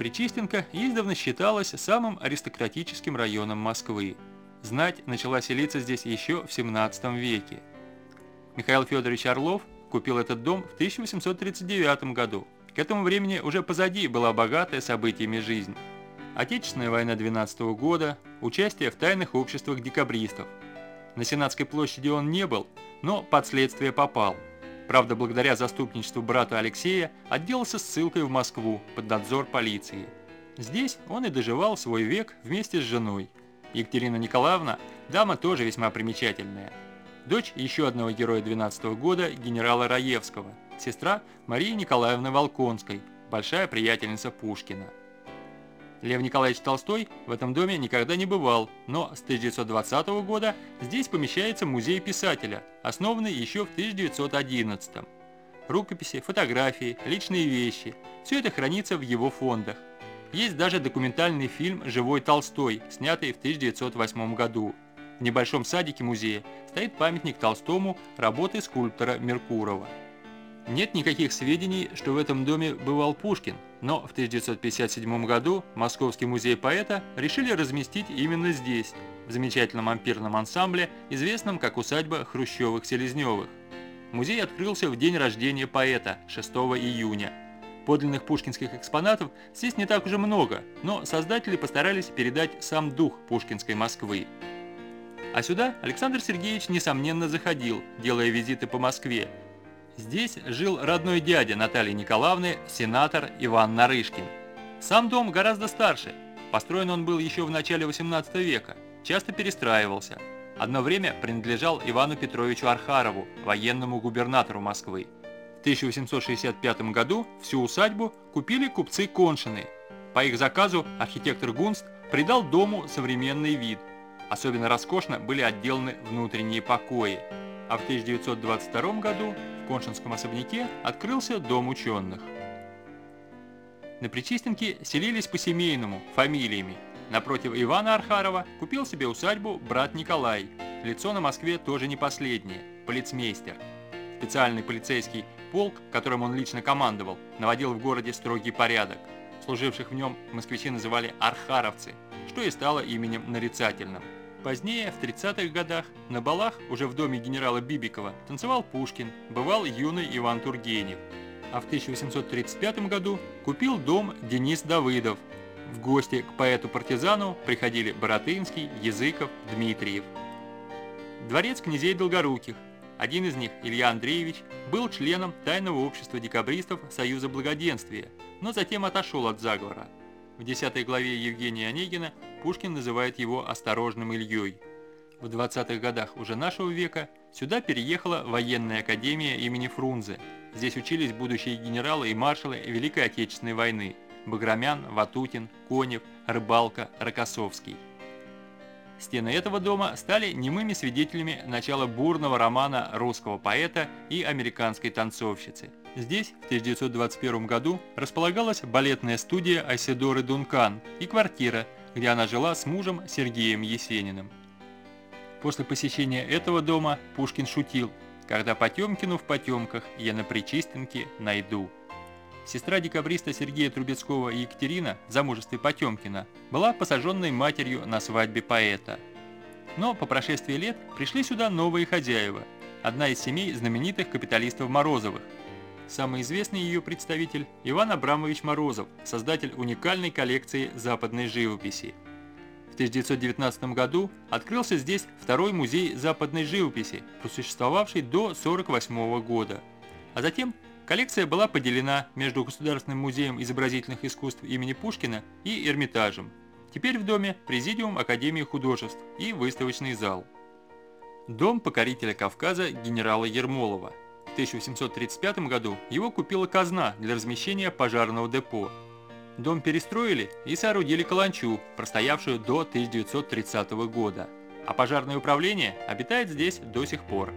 Причистенко издавна считалась самым аристократическим районом Москвы. Знать начала селиться здесь еще в 17 веке. Михаил Федорович Орлов купил этот дом в 1839 году. К этому времени уже позади была богатая событиями жизнь. Отечественная война 12 года, участие в тайных обществах декабристов. На Сенатской площади он не был, но под следствие попал. Правда, благодаря заступничеству брата Алексея отделался ссылкой в Москву под надзор полиции. Здесь он и доживал свой век вместе с женой. Екатерина Николаевна – дама тоже весьма примечательная. Дочь еще одного героя 12 года, генерала Раевского, сестра Марии Николаевны Волконской, большая приятельница Пушкина. Лев Николаевич Толстой в этом доме никогда не бывал, но с 1920 года здесь помещается музей писателя, основанный еще в 1911 -м. Рукописи, фотографии, личные вещи – все это хранится в его фондах. Есть даже документальный фильм «Живой Толстой», снятый в 1908 году. В небольшом садике музея стоит памятник Толстому работы скульптора Меркурова. Нет никаких сведений, что в этом доме бывал Пушкин, но в 1957 году Московский музей поэта решили разместить именно здесь, в замечательном ампирном ансамбле, известном как усадьба Хрущевых-Селезневых. Музей открылся в день рождения поэта, 6 июня. Подлинных пушкинских экспонатов здесь не так уже много, но создатели постарались передать сам дух пушкинской Москвы. А сюда Александр Сергеевич несомненно заходил, делая визиты по Москве, Здесь жил родной дядя Натальи Николаевны, сенатор Иван Нарышкин. Сам дом гораздо старше. Построен он был еще в начале 18 века, часто перестраивался. Одно время принадлежал Ивану Петровичу Архарову, военному губернатору Москвы. В 1865 году всю усадьбу купили купцы Коншины. По их заказу архитектор Гунст придал дому современный вид. Особенно роскошно были отделаны внутренние покои. А в 1922 году Коншинском особняке открылся дом ученых. На Причистенке селились по-семейному, фамилиями. Напротив Ивана Архарова купил себе усадьбу брат Николай. Лицо на Москве тоже не последнее – полицмейстер. Специальный полицейский полк, которым он лично командовал, наводил в городе строгий порядок. Служивших в нем москвичи называли архаровцы, что и стало именем нарицательным – Позднее, в 30-х годах, на балах уже в доме генерала Бибикова танцевал Пушкин, бывал юный Иван Тургенев. А в 1835 году купил дом Денис Давыдов. В гости к поэту-партизану приходили Боротынский, Языков, Дмитриев. Дворец князей Долгоруких. Один из них, Илья Андреевич, был членом тайного общества декабристов Союза Благоденствия, но затем отошел от заговора. В 10 главе Евгения Онегина Пушкин называет его «осторожным Ильей». В 20-х годах уже нашего века сюда переехала военная академия имени Фрунзе. Здесь учились будущие генералы и маршалы Великой Отечественной войны – Баграмян, Ватутин, Конев, Рыбалка, Рокоссовский. Стены этого дома стали немыми свидетелями начала бурного романа русского поэта и американской танцовщицы – Здесь в 1921 году располагалась балетная студия Айседоры Дункан и квартира, где она жила с мужем Сергеем Есениным. После посещения этого дома Пушкин шутил «Когда Потемкину в потемках я на Причистенке найду». Сестра декабриста Сергея Трубецкого Екатерина в замужестве Потемкина была посаженной матерью на свадьбе поэта. Но по прошествии лет пришли сюда новые хозяева, одна из семей знаменитых капиталистов Морозовых – Самый известный ее представитель – Иван Абрамович Морозов, создатель уникальной коллекции западной живописи. В 1919 году открылся здесь второй музей западной живописи, просуществовавший до 1948 года. А затем коллекция была поделена между Государственным музеем изобразительных искусств имени Пушкина и Эрмитажем. Теперь в доме Президиум Академии художеств и выставочный зал. Дом покорителя Кавказа генерала Ермолова – 1835 году его купила казна для размещения пожарного депо. Дом перестроили и соорудили каланчу, простоявшую до 1930 года. А пожарное управление обитает здесь до сих пор.